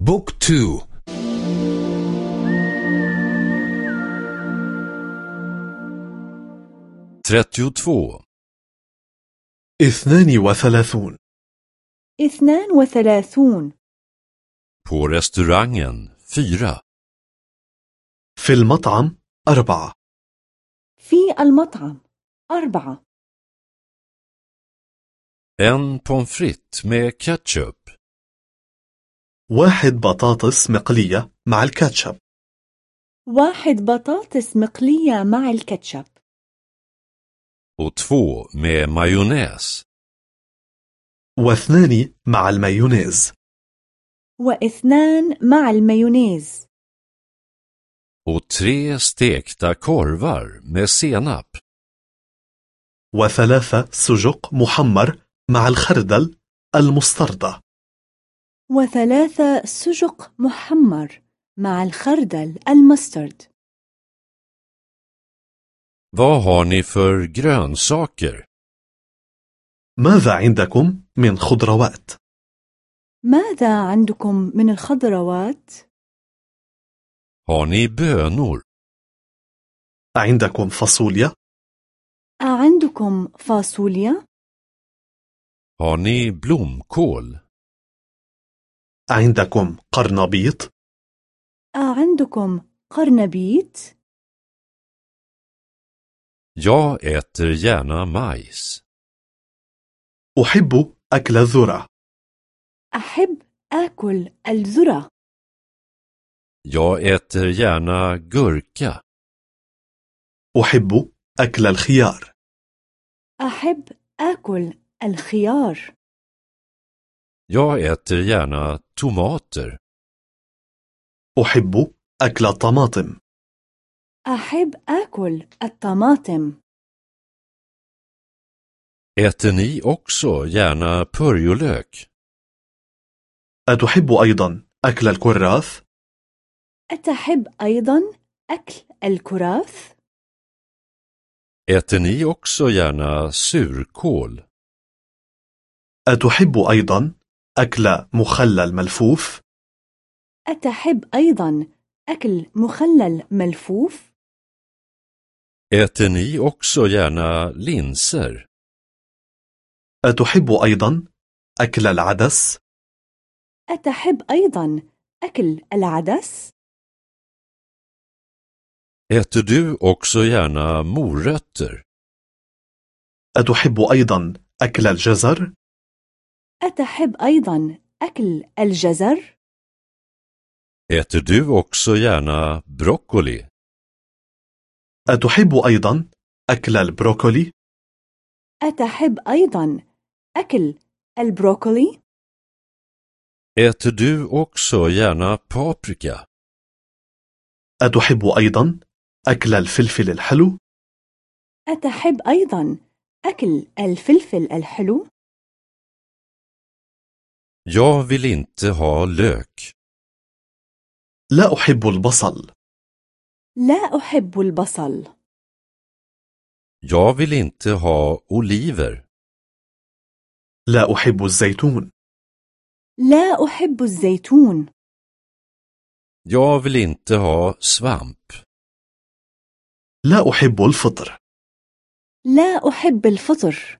بوك تو. trettiotvå. اثنان وثلاثون. اثنان وثلاثون. På restaurangen fyra. في المطعم أربعة. في المطعم أربعة. En pommes frites med ketchup. واحد بطاطس مقلية مع الكاتشب. واحد بطاطس مقلية مع الكاتشب. och två med majonnäs واثنان مع المايونيز. واثنان مع المايونيز. och tre stekta korvar med senap وثلاثة سجق محمر مع الخردل المستردة. وثلاثة سجق محمر مع الخردل المسترد Vad har ni för grönsaker? ماذا عندكم من خضروات؟ ماذا عندكم من الخضروات؟ Har ni bönor? عندكم فاصوليا؟ أعندكم فاصوليا؟ Har ni blomkål? عندكم قرنبيط؟ أعندكم قرنبيط؟ Jag äter gärna majs. أحب أكل الذرة أحب آكل الذرة Jag äter gärna gurka. أحب أكل الخيار أحب آكل الخيار Jag äter gärna tomater. أحب أكل الطماطم أحب آكل الطماطم Äter ni också gärna purjolök? أتحب أيضا أكل الكراث؟ أتحب أيضا أكل الكراث؟ Äter ni också gärna surkål? أتحب أيضا أكل مخلل ملفوف؟ أتحب أيضا أكل مخلل ملفوف؟ Äter ni också gärna linser? أتحب أيضا أكل العدس؟ أتحب أيضا أكل العدس؟ Äter du också gärna morötter? أتحب أيضا أكل الجزر؟ أتحب أيضا أكل الجزر؟ Äter du också gärna broccoli? أتحب أيضا أكل البروكولي؟ أتحب أيضا أكل البروكولي؟ Äter du också gärna paprika? أتحب أيضا أكل الفلفل الحلو؟ أتحب أيضا أكل الفلفل الحلو؟ Jag vill inte ha lök. لا أحب البصل لا أحب البصل Jag vill inte ha oliver. لا أحب الزيتون لا أحب الزيتون Jag vill inte ha svamp. لا أحب الفطر لا أحب الفطر